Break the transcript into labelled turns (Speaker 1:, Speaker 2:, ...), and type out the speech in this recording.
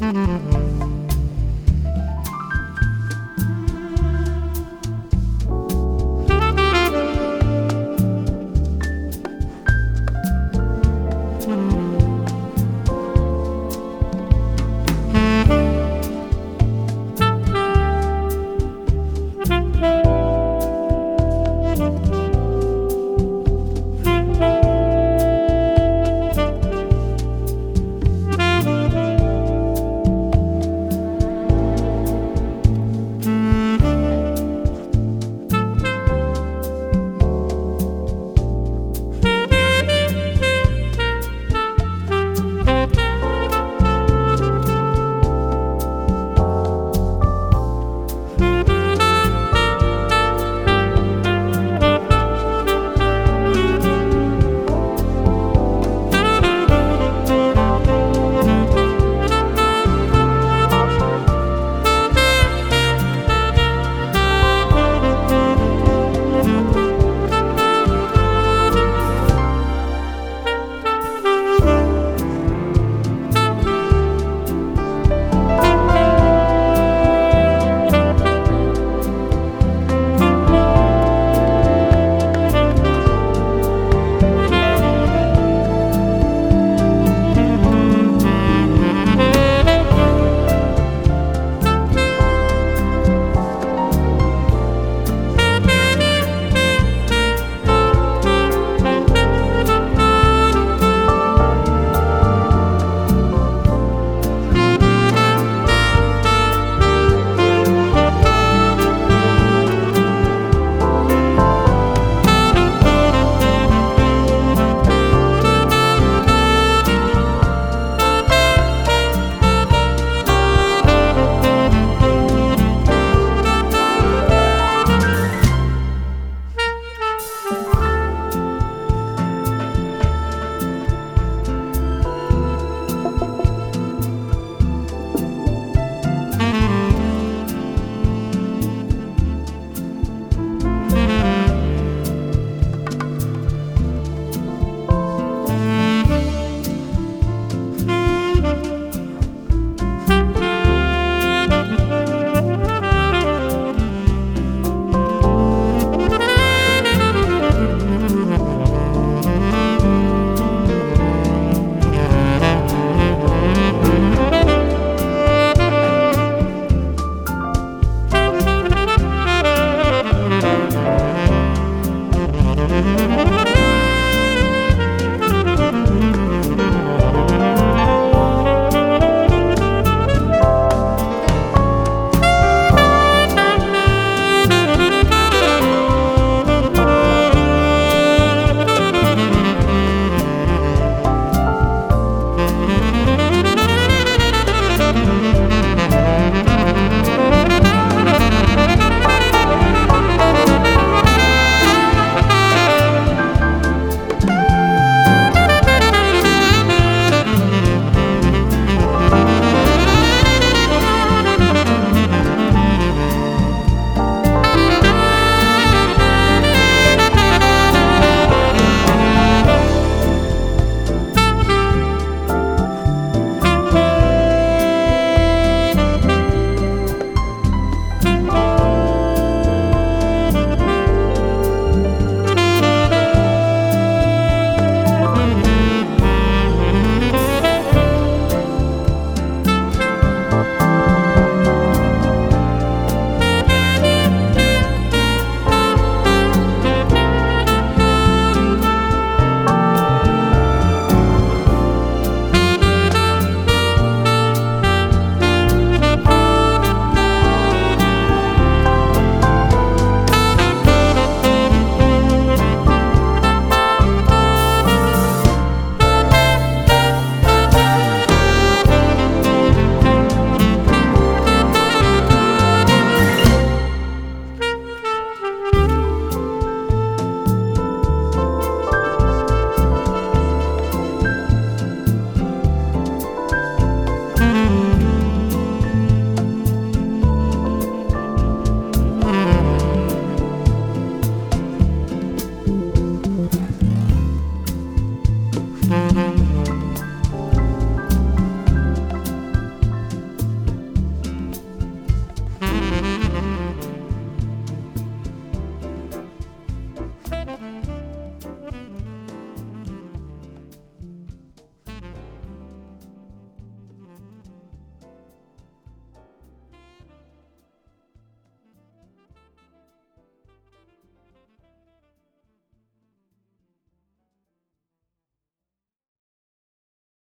Speaker 1: Mm-hmm. Música